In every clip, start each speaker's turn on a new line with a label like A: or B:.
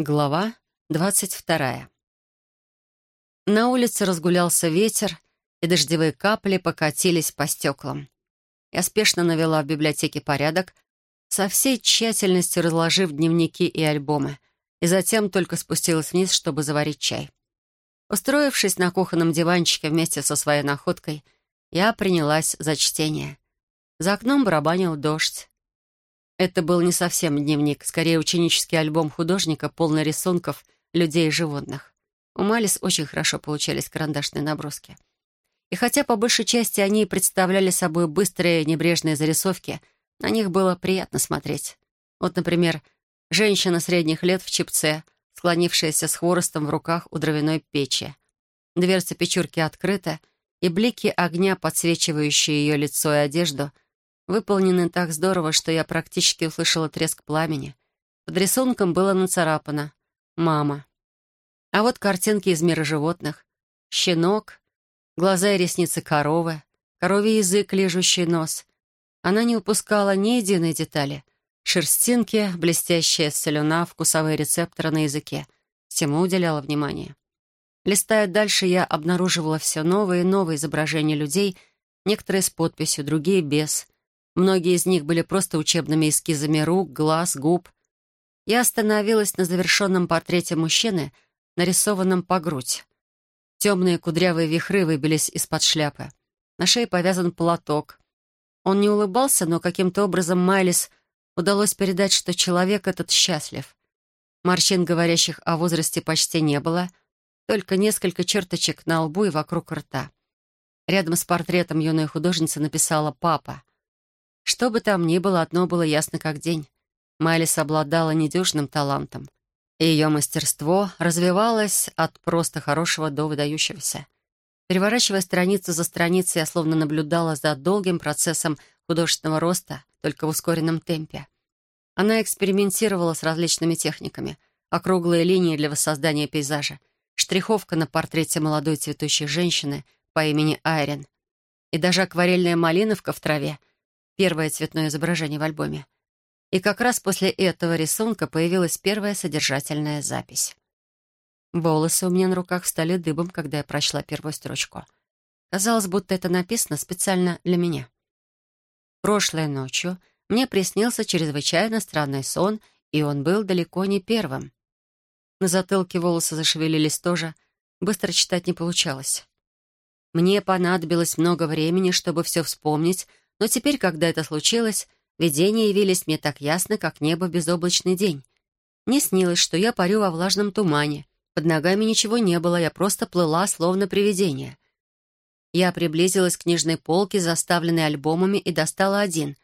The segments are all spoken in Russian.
A: Глава двадцать вторая. На улице разгулялся ветер, и дождевые капли покатились по стеклам. Я спешно навела в библиотеке порядок, со всей тщательностью разложив дневники и альбомы, и затем только спустилась вниз, чтобы заварить чай. Устроившись на кухонном диванчике вместе со своей находкой, я принялась за чтение. За окном барабанил дождь. Это был не совсем дневник, скорее ученический альбом художника, полный рисунков людей и животных. У Малис очень хорошо получались карандашные наброски. И хотя по большей части они представляли собой быстрые небрежные зарисовки, на них было приятно смотреть. Вот, например, женщина средних лет в чипце, склонившаяся с хворостом в руках у дровяной печи. Дверца печурки открыта, и блики огня, подсвечивающие ее лицо и одежду — выполнены так здорово, что я практически услышала треск пламени. Под рисунком было нацарапано «Мама». А вот картинки из мира животных. Щенок, глаза и ресницы коровы, коровий язык, лежущий нос. Она не упускала ни единой детали. Шерстинки, блестящая слюна, вкусовые рецепторы на языке. Всему уделяла внимание. Листая дальше, я обнаруживала все новые и новые изображения людей, некоторые с подписью, другие без — Многие из них были просто учебными эскизами рук, глаз, губ. Я остановилась на завершенном портрете мужчины, нарисованном по грудь. Темные кудрявые вихры выбились из-под шляпы. На шее повязан платок. Он не улыбался, но каким-то образом Майлис удалось передать, что человек этот счастлив. Морщин, говорящих о возрасте, почти не было, только несколько черточек на лбу и вокруг рта. Рядом с портретом юная художница написала «папа». Что бы там ни было, одно было ясно как день. Майлис обладала недюжным талантом, и ее мастерство развивалось от просто хорошего до выдающегося. Переворачивая страницу за страницей, я словно наблюдала за долгим процессом художественного роста, только в ускоренном темпе. Она экспериментировала с различными техниками. Округлые линии для воссоздания пейзажа, штриховка на портрете молодой цветущей женщины по имени Айрен и даже акварельная малиновка в траве, первое цветное изображение в альбоме. И как раз после этого рисунка появилась первая содержательная запись. Волосы у меня на руках встали дыбом, когда я прочла первую строчку. Казалось, будто это написано специально для меня. Прошлой ночью мне приснился чрезвычайно странный сон, и он был далеко не первым. На затылке волосы зашевелились тоже, быстро читать не получалось. Мне понадобилось много времени, чтобы все вспомнить, но теперь, когда это случилось, видения явились мне так ясно, как небо безоблачный день. Мне снилось, что я парю во влажном тумане. Под ногами ничего не было, я просто плыла, словно привидение. Я приблизилась к книжной полке, заставленной альбомами, и достала один.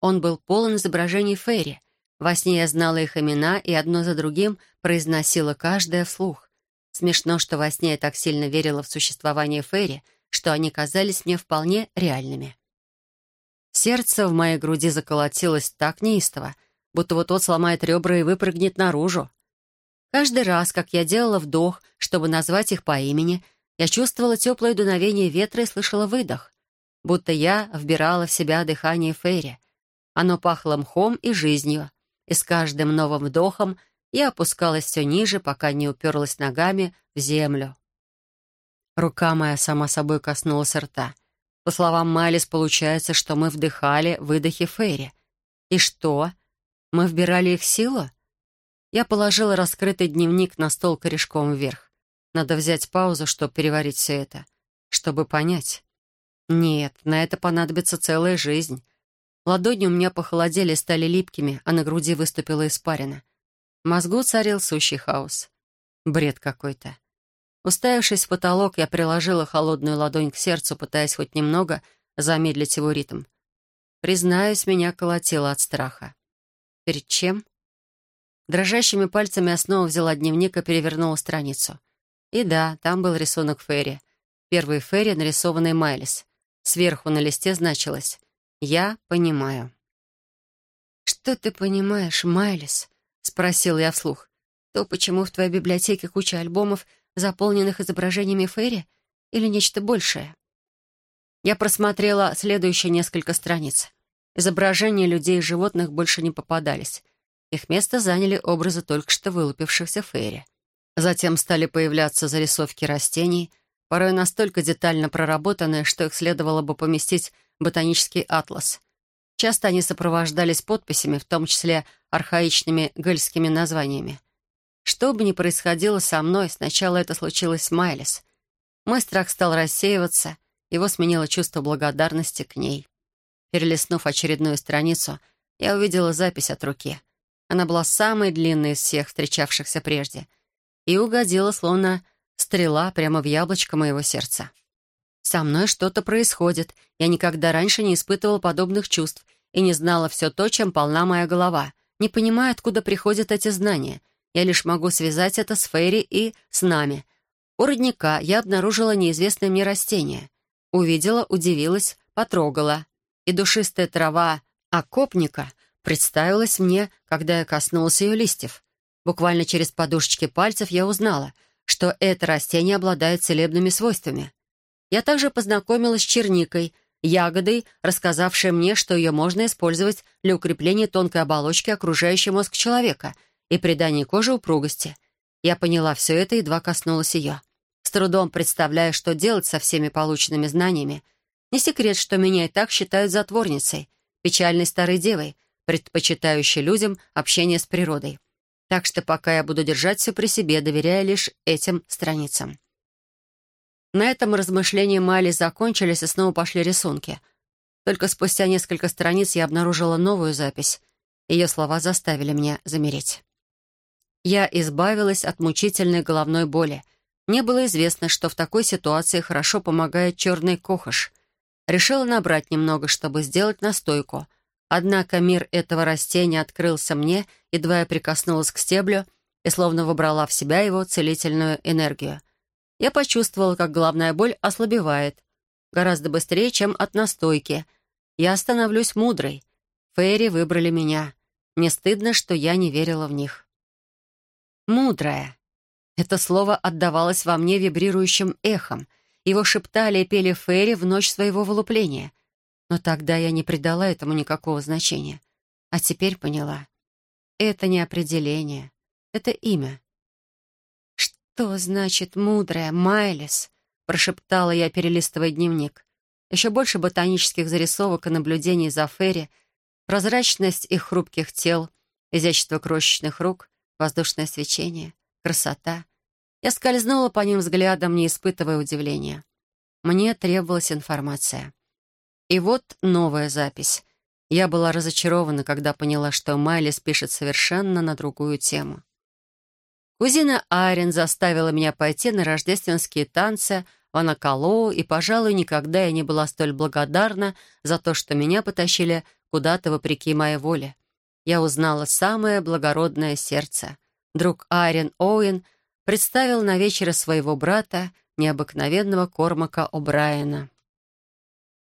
A: Он был полон изображений Ферри. Во сне я знала их имена и одно за другим произносила каждое вслух. Смешно, что во сне я так сильно верила в существование Ферри, что они казались мне вполне реальными. Сердце в моей груди заколотилось так неистово, будто вот-вот сломает ребра и выпрыгнет наружу. Каждый раз, как я делала вдох, чтобы назвать их по имени, я чувствовала теплое дуновение ветра и слышала выдох, будто я вбирала в себя дыхание Фейри. Оно пахло мхом и жизнью, и с каждым новым вдохом я опускалась все ниже, пока не уперлась ногами в землю. Рука моя сама собой коснулась рта — по словам Майлис, получается, что мы вдыхали выдохи Фейри. И что? Мы вбирали их силу? Я положила раскрытый дневник на стол корешком вверх. Надо взять паузу, чтобы переварить все это. Чтобы понять. Нет, на это понадобится целая жизнь. Ладони у меня похолодели, стали липкими, а на груди выступила испарина. В мозгу царил сущий хаос. Бред какой-то. Уставившись в потолок, я приложила холодную ладонь к сердцу, пытаясь хоть немного замедлить его ритм. Признаюсь, меня колотило от страха. Перед чем? Дрожащими пальцами я снова взяла дневник и перевернула страницу. И да, там был рисунок Ферри. Первый Ферри, нарисованный Майлис. Сверху на листе значилось «Я понимаю». «Что ты понимаешь, Майлис?» — спросил я вслух. «То, почему в твоей библиотеке куча альбомов — заполненных изображениями Ферри, или нечто большее? Я просмотрела следующие несколько страниц. Изображения людей и животных больше не попадались. Их место заняли образы только что вылупившихся фейри. Затем стали появляться зарисовки растений, порой настолько детально проработанные, что их следовало бы поместить в ботанический атлас. Часто они сопровождались подписями, в том числе архаичными гельскими названиями. Что бы ни происходило со мной, сначала это случилось с Майлис. Мой страх стал рассеиваться, его сменило чувство благодарности к ней. Перелистнув очередную страницу, я увидела запись от руки. Она была самой длинной из всех встречавшихся прежде и угодила, словно стрела, прямо в яблочко моего сердца. Со мной что-то происходит. Я никогда раньше не испытывала подобных чувств и не знала все то, чем полна моя голова. Не понимаю, откуда приходят эти знания — я лишь могу связать это с Фейри и с нами. У родника я обнаружила неизвестное мне растение. Увидела, удивилась, потрогала. И душистая трава окопника представилась мне, когда я коснулась ее листьев. Буквально через подушечки пальцев я узнала, что это растение обладает целебными свойствами. Я также познакомилась с черникой, ягодой, рассказавшей мне, что ее можно использовать для укрепления тонкой оболочки окружающей мозг человека — и придание коже упругости. Я поняла все это, едва коснулась ее. С трудом представляя, что делать со всеми полученными знаниями. Не секрет, что меня и так считают затворницей, печальной старой девой, предпочитающей людям общение с природой. Так что пока я буду держать все при себе, доверяя лишь этим страницам. На этом размышления Майли закончились, и снова пошли рисунки. Только спустя несколько страниц я обнаружила новую запись. Ее слова заставили меня замереть. Я избавилась от мучительной головной боли. Мне было известно, что в такой ситуации хорошо помогает черный кохош. Решила набрать немного, чтобы сделать настойку. Однако мир этого растения открылся мне, едва я прикоснулась к стеблю и словно выбрала в себя его целительную энергию. Я почувствовала, как головная боль ослабевает. Гораздо быстрее, чем от настойки. Я становлюсь мудрой. Фейри выбрали меня. Мне стыдно, что я не верила в них мудрая. Это слово отдавалось во мне вибрирующим эхом. Его шептали и пели Ферри в ночь своего вылупления. Но тогда я не придала этому никакого значения. А теперь поняла. Это не определение. Это имя. «Что значит мудрая, Майлис?» — прошептала я, перелистывая дневник. Еще больше ботанических зарисовок и наблюдений за Ферри, прозрачность их хрупких тел, изящество крошечных рук, воздушное свечение, красота. Я скользнула по ним взглядом, не испытывая удивления. Мне требовалась информация. И вот новая запись. Я была разочарована, когда поняла, что Майлис пишет совершенно на другую тему. Кузина Айрин заставила меня пойти на рождественские танцы в Анакалоу, и, пожалуй, никогда я не была столь благодарна за то, что меня потащили куда-то вопреки моей воле я узнала самое благородное сердце. Друг Айрен Оуэн представил на вечере своего брата, необыкновенного Кормака О'Брайена.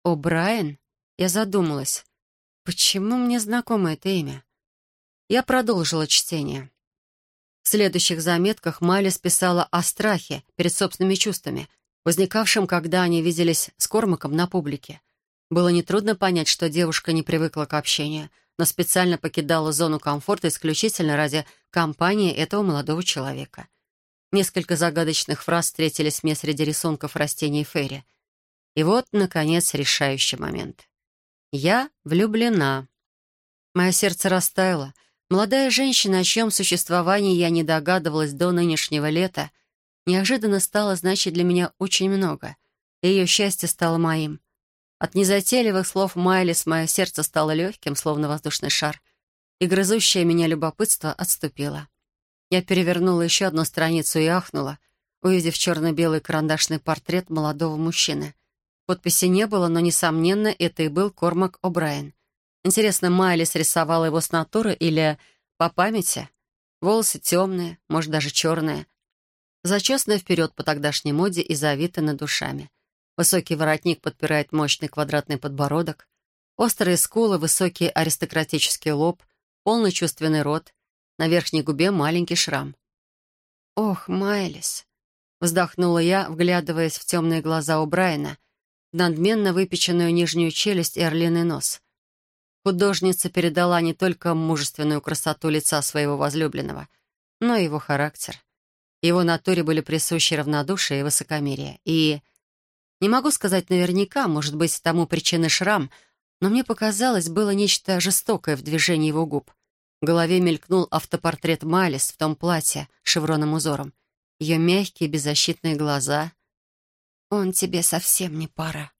A: «О'Брайен?» Я задумалась. Почему мне знакомо это имя? Я продолжила чтение. В следующих заметках Малис писала о страхе перед собственными чувствами, возникавшем, когда они виделись с Кормаком на публике. Было нетрудно понять, что девушка не привыкла к общению — но специально покидала зону комфорта исключительно ради компании этого молодого человека. Несколько загадочных фраз встретились мне среди рисунков растений Ферри. И вот, наконец, решающий момент. «Я влюблена». Мое сердце растаяло. Молодая женщина, о чьем существовании я не догадывалась до нынешнего лета, неожиданно стала значить для меня очень много. И ее счастье стало моим. От незатейливых слов Майлис мое сердце стало легким, словно воздушный шар, и грызущее меня любопытство отступило. Я перевернула еще одну страницу и ахнула, увидев черно-белый карандашный портрет молодого мужчины. Подписи не было, но, несомненно, это и был Кормак О'Брайен. Интересно, Майлис рисовала его с натуры или по памяти? Волосы темные, может, даже черные. Зачесанные вперед по тогдашней моде и завиты над душами. Высокий воротник подпирает мощный квадратный подбородок, острые скулы, высокий аристократический лоб, полный чувственный рот, на верхней губе маленький шрам. «Ох, Майлис!» — вздохнула я, вглядываясь в темные глаза у Брайана, в надменно выпеченную нижнюю челюсть и орлиный нос. Художница передала не только мужественную красоту лица своего возлюбленного, но и его характер. Его натуре были присущи равнодушие и высокомерие. И не могу сказать наверняка, может быть, тому причины шрам, но мне показалось, было нечто жестокое в движении его губ. В голове мелькнул автопортрет Малис в том платье с шевроном узором. Ее мягкие беззащитные глаза. «Он тебе совсем не пара»,